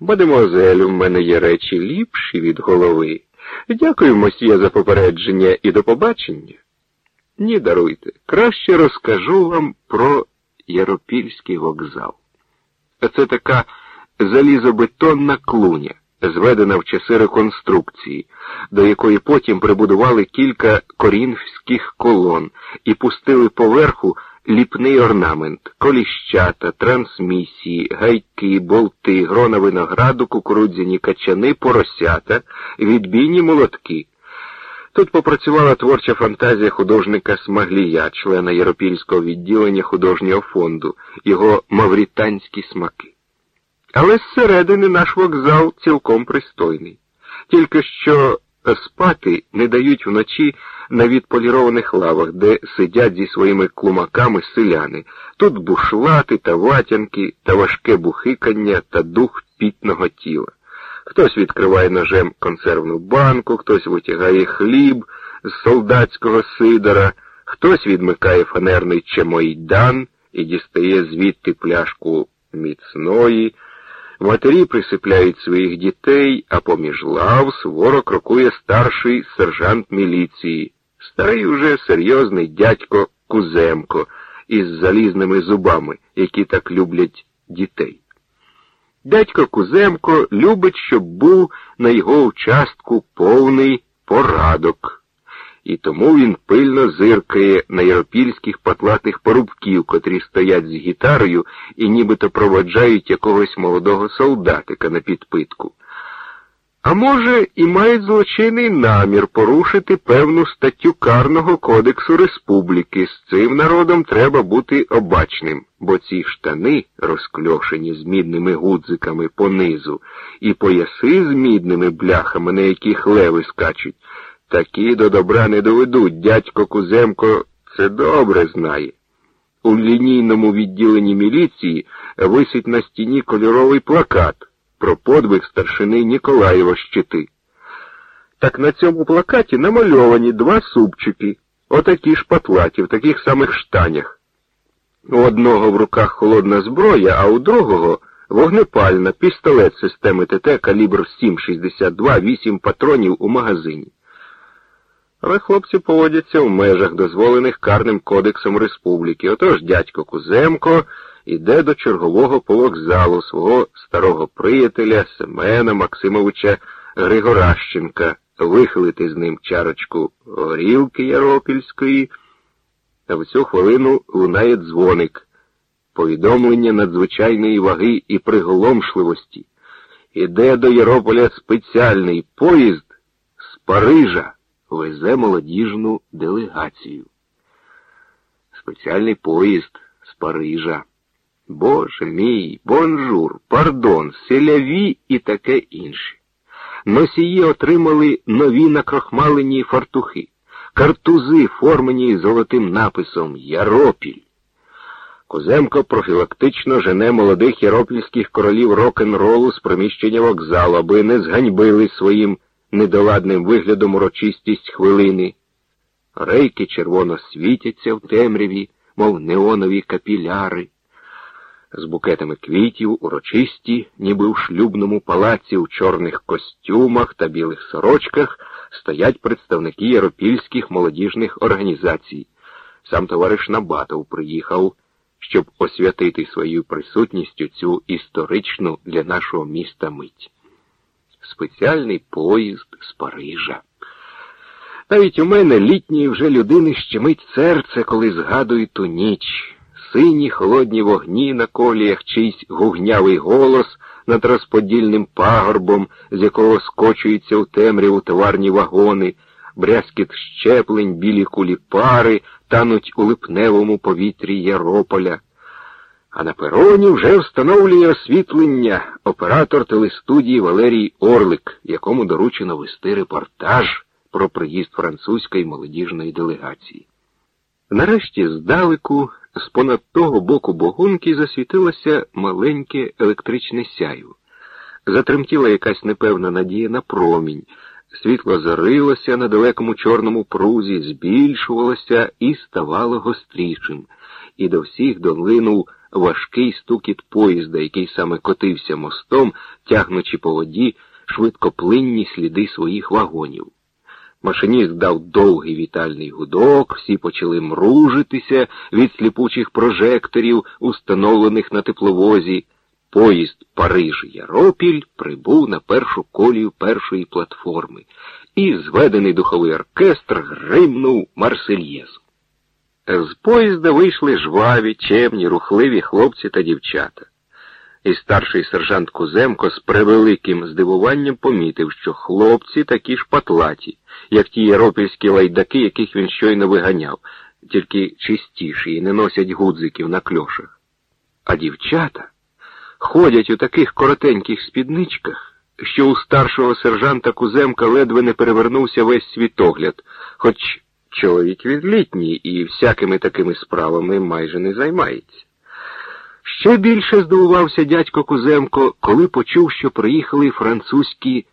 Мадемуазель, у мене є речі ліпші від голови. Дякую, мосьє, за попередження і до побачення. Ні, даруйте. Краще розкажу вам про Яропільський вокзал. Це така залізобетонна клуня, зведена в часи реконструкції, до якої потім прибудували кілька корінфських колон і пустили поверху ліпний орнамент, коліщата, трансмісії, гайки, болти, грона винограду, кукурудзяні качани, поросята, відбійні молотки. Тут попрацювала творча фантазія художника Смаглія, члена Єропільського відділення художнього фонду, його мавританські смаки. Але зсередини наш вокзал цілком пристойний. Тільки що спати не дають вночі на відполірованих лавах, де сидять зі своїми клумаками селяни. Тут бушлати та ватянки, та важке бухикання та дух пітного тіла. Хтось відкриває ножем консервну банку, хтось витягає хліб з солдатського сидора, хтось відмикає фанерний чемойдан і дістає звідти пляшку міцної. Матері присипляють своїх дітей, а поміж лав суворо крокує старший сержант міліції, старий уже серйозний дядько Куземко із залізними зубами, які так люблять дітей. Дядько Куземко любить, щоб був на його участку повний порадок і тому він пильно зиркає на єропільських патлатих порубків, котрі стоять з гітарою і нібито проводжають якогось молодого солдатика на підпитку. А може, і мають злочинний намір порушити певну статтю Карного кодексу республіки. З цим народом треба бути обачним, бо ці штани, розкльошені з мідними гудзиками понизу, і пояси з мідними бляхами, на яких леви скачуть, Такі до добра не доведуть. Дядько Куземко це добре знає. У лінійному відділенні міліції висить на стіні кольоровий плакат про подвиг старшини Ніколаєва щити. Так на цьому плакаті намальовані два супчики, отакі ж патлаті, в таких самих штанях. У одного в руках холодна зброя, а у другого вогнепальна пістолет системи ТТ калібр 7,62, 8 патронів у магазині. Але хлопці поводяться в межах, дозволених карним кодексом республіки. Отож дядько Куземко іде до чергового повокзалу свого старого приятеля Семена Максимовича Григоращенка, вихилити з ним чарочку горілки Яропільської. А в цю хвилину лунає дзвоник, повідомлення надзвичайної ваги і приголомшливості. Іде до Ярополя спеціальний поїзд з Парижа везе молодіжну делегацію. Спеціальний поїзд з Парижа. Боже мій, бонжур, пардон, селяві і таке інше. Носії отримали нові накрохмалені фартухи, картузи, формені золотим написом Яропіль. Коземко профілактично жене молодих яропільських королів рок-н-ролу з приміщення вокзалу, аби не зганьбили своїм недоладним виглядом урочистість хвилини. Рейки червоно світяться в темряві, мов неонові капіляри. З букетами квітів урочисті, ніби в шлюбному палаці у чорних костюмах та білих сорочках стоять представники єропільських молодіжних організацій. Сам товариш Набатов приїхав, щоб освятити своєю присутністю цю історичну для нашого міста мить спеціальний поїзд з Парижа. Навіть у мене літньої вже людини щемить серце, коли згадую ту ніч. Сині холодні вогні на коліях, чийсь гугнявий голос над розподільним пагорбом, з якого скочуються у темряву товарні вагони, брязкіт щеплень, білі кулі пари тануть у липневому повітрі Ярополя. А на пероні вже встановлює освітлення оператор телестудії Валерій Орлик, якому доручено вести репортаж про приїзд французької молодіжної делегації. Нарешті здалеку, з понад того боку богунки, засвітилося маленьке електричне сяйво. Затремтіла якась непевна надія на промінь. Світло зарилося на далекому чорному прузі, збільшувалося і ставало гострішим, і до всіх долинув важкий стукіт поїзда, який саме котився мостом, тягнучи по воді швидкоплинні сліди своїх вагонів. Машиніст дав довгий вітальний гудок, всі почали мружитися від сліпучих прожекторів, установлених на тепловозі. Поїзд Париж Яропіль прибув на першу колію першої платформи, і зведений духовий оркестр гримнув Марсельєзу. З поїзда вийшли жваві, чемні, рухливі хлопці та дівчата. І старший сержант Куземко з превеликим здивуванням помітив, що хлопці такі ж патлаті, як ті яропільські лайдаки, яких він щойно виганяв, тільки чистіші і не носять гудзиків на кльошах. А дівчата ходять у таких коротеньких спідничках, що у старшого сержанта Куземка ледве не перевернувся весь світогляд, хоч чоловік відлітній і всякими такими справами майже не займається. Ще більше здивувався дядько Куземко, коли почув, що приїхали французькі